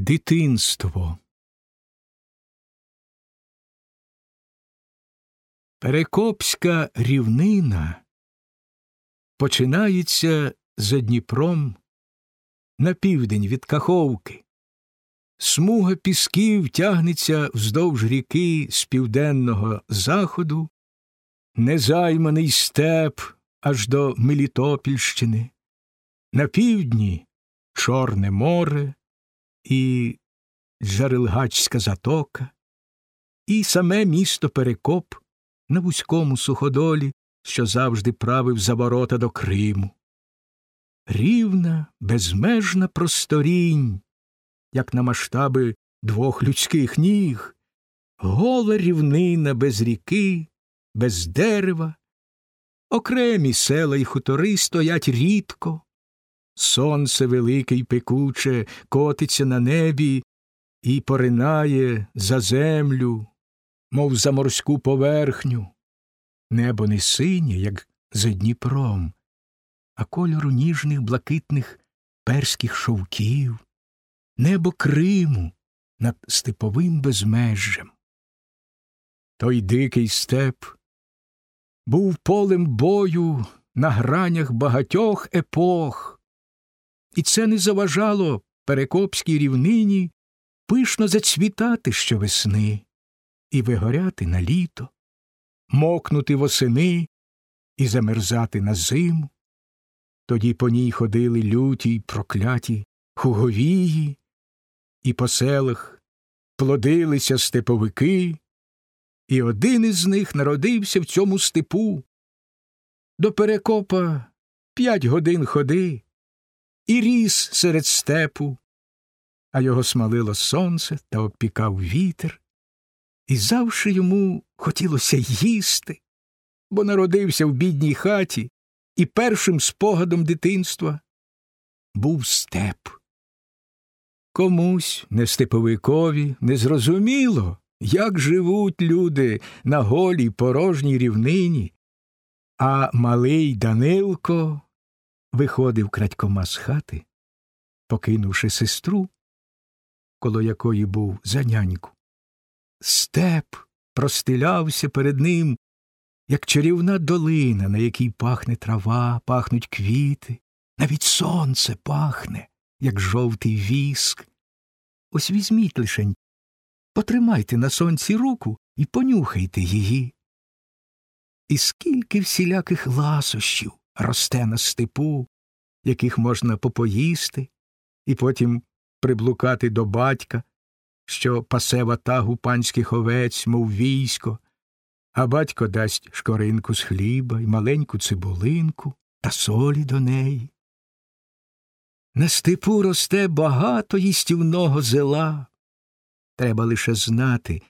Дитинство. Перекопська рівнина починається за Дніпром на південь від Каховки. Смуга пісків тягнеться вздовж ріки з південного заходу, незайманий степ аж до Мелітопільщини. На півдні Чорне море і Джарилгачська затока, і саме місто Перекоп на вузькому суходолі, що завжди правив за ворота до Криму. Рівна, безмежна просторінь, як на масштаби двох людських ніг, гола рівнина без ріки, без дерева, окремі села й хутори стоять рідко. Сонце велике й пекуче котиться на небі і поринає за землю, мов за морську поверхню. Небо не синє, як за Дніпром, а кольору ніжних блакитних перських шовків, небо Криму над степовим безмежжем. Той дикий степ був полем бою на гранях багатьох епох і це не заважало перекопській рівнині пишно зацвітати щовесни і вигоряти на літо, мокнути восени і замерзати на зиму. Тоді по ній ходили люті й прокляті хуговії, і по селах плодилися степовики, і один із них народився в цьому степу. До перекопа п'ять годин ходи і ріс серед степу, а його смалило сонце та обпікав вітер, і завше йому хотілося їсти, бо народився в бідній хаті, і першим спогадом дитинства був степ. Комусь не степовикові незрозуміло, як живуть люди на голій порожній рівнині, а малий Данилко виходив крадькома з хати, покинувши сестру, коло якої був за няньку. Степ простилявся перед ним, як чарівна долина, на якій пахне трава, пахнуть квіти, навіть сонце пахне, як жовтий віск. Ось візьміть лишень, потримайте на сонці руку і понюхайте її. І скільки всіляких ласощів росте на степу, яких можна попоїсти, і потім приблукати до батька, що пасе ватагу панських овець, мов військо, а батько дасть шкоринку з хліба і маленьку цибулинку та солі до неї. На степу росте багато їстівного зела. Треба лише знати,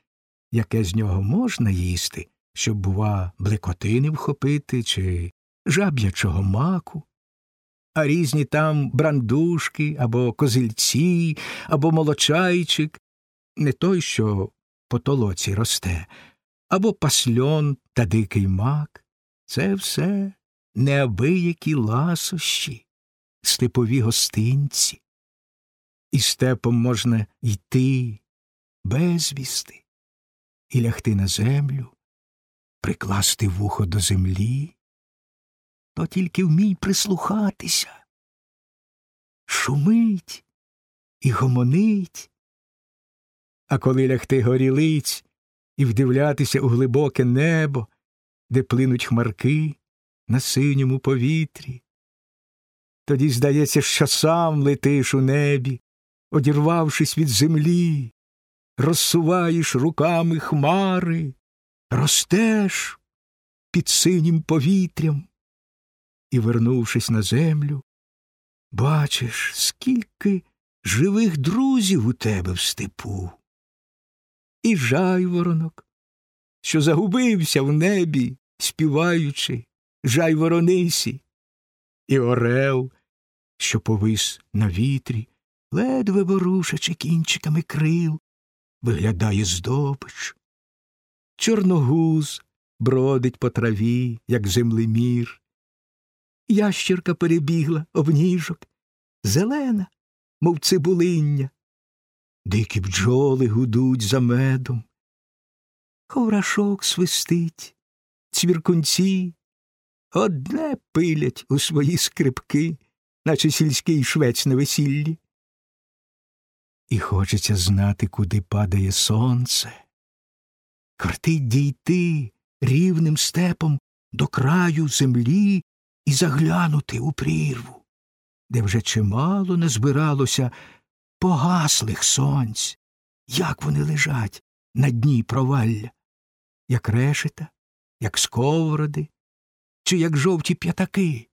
яке з нього можна їсти, щоб, бува, блекотини вхопити чи жаб'ячого маку, а різні там брандушки або козильці, або молочайчик, не той, що по толоці росте, або пасльон та дикий мак. Це все неабиякі ласощі, степові гостинці. І степом можна йти безвісти і лягти на землю, прикласти вухо до землі то тільки вмій прислухатися. Шумить і гомонить. А коли лягти горілиць і вдивлятися у глибоке небо, де плинуть хмарки на синьому повітрі, тоді здається, що сам летиш у небі, одірвавшись від землі, розсуваєш руками хмари, ростеш під синім повітрям і, вернувшись на землю, бачиш, скільки живих друзів у тебе в степу. І жайворонок, що загубився в небі, співаючи жайворонисі, і орел, що повис на вітрі, ледве ворушачи кінчиками крил, виглядає здобич. Чорногуз бродить по траві, як землемір, Ящірка перебігла об ніжок, зелена, мов цибулиння, дикі бджоли гудуть за медом, ховрашок свистить, цвіркунці одне пилять у свої скрипки, наче сільський швець на весіллі. І хочеться знати, куди падає сонце. Кортить дійти рівним степом до краю землі і заглянути у прірву, де вже чимало не збиралося погаслих сонць, як вони лежать на дні провалля, як решета, як сковороди, чи як жовті п'ятаки.